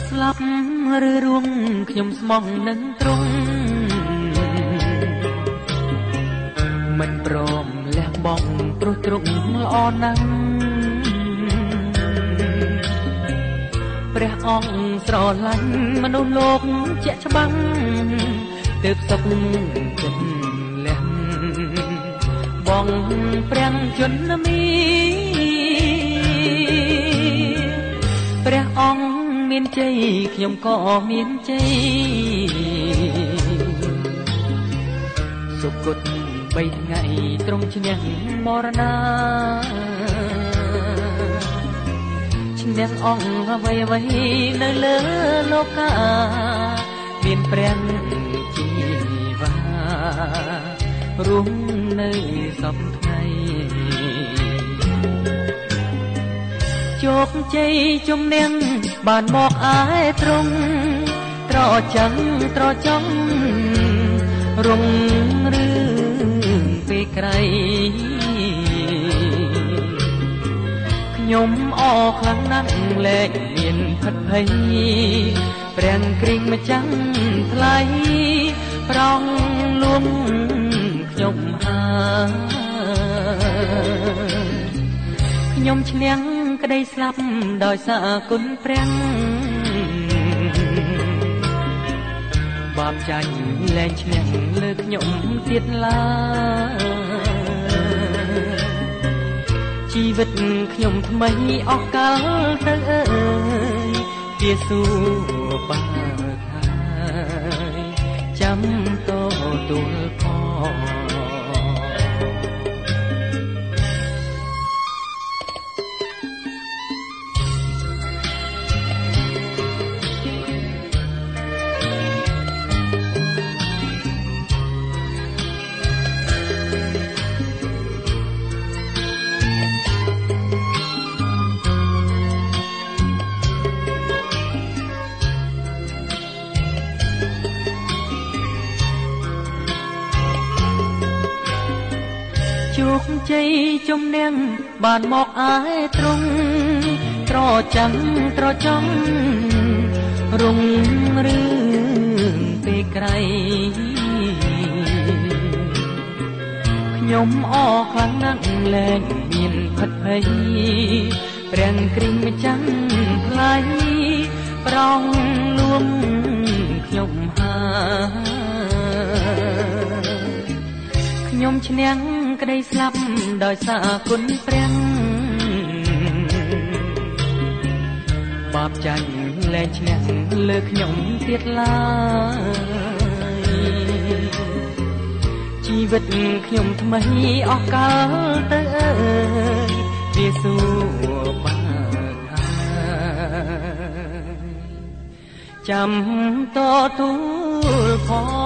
ទោះស្លាប់ឬរួងខ្ញុំស្មោះនឹងត្រង់មិនព្រមលះបង់ព្រោះទ្រង់ល្អណាស់ព្រះអង្គស្រឡាញ់មនុស្សលោកជាក់ច្បាំងទើបសុខចិត្តលះបងព្រះជន្មីព្រះអង្គ មានជ័យខ្ញុំក៏មានជ័យសុគតបីថ្ងៃត្រង់ឈ្នះមរណាឈ្នះអង្គអ្វីអ្វីនៅលើលោកា មានព្រះជីវ៉ារួមនៅសពថ្ងៃ ជោគជ័យជំនះបានមកអែត្រង់ត្រចាំងត្រចង់រុងរឿងពេលក្រៃខ្ញុំអខ្លាំងណាស់លែកមានផិតភ័យព្រះគ្រីម្ចាំងថ្លៃប្រងលួងខ្ញុំហើខ្ញុំឈ្នះ ក្តីស្លាប់ដោយសារគុណព្រះបាបចាញ់លែងឈ្នះលើខ្ញុំទៀតឡើជីវិតខ្ញុំថ្មីអស់កាលទៅអើយជាសួរបាហើយចាំតទួលផង ជោគជ័យជំនះបានមកអែត្រង់ត្រចាំត្រចង់រុងរឿងពេលក្រៃខ្ញុំអខ្លាំងណាស់លែងមានផិតភ័យព្រះគ្រីម្ចាំងថ្លៃប្រងលួងខ្ញុំហើខ្ញុំឈ្នះ ក្តីស្លាប់ដោយសារគុណព្រះបាបចាញ់លែងឈ្នះលើខ្ញុំទៀតឡើយជីវិតខ្ញុំថ្មីអស់កាលទៅអើយវាសួរបាចាំតទូលផង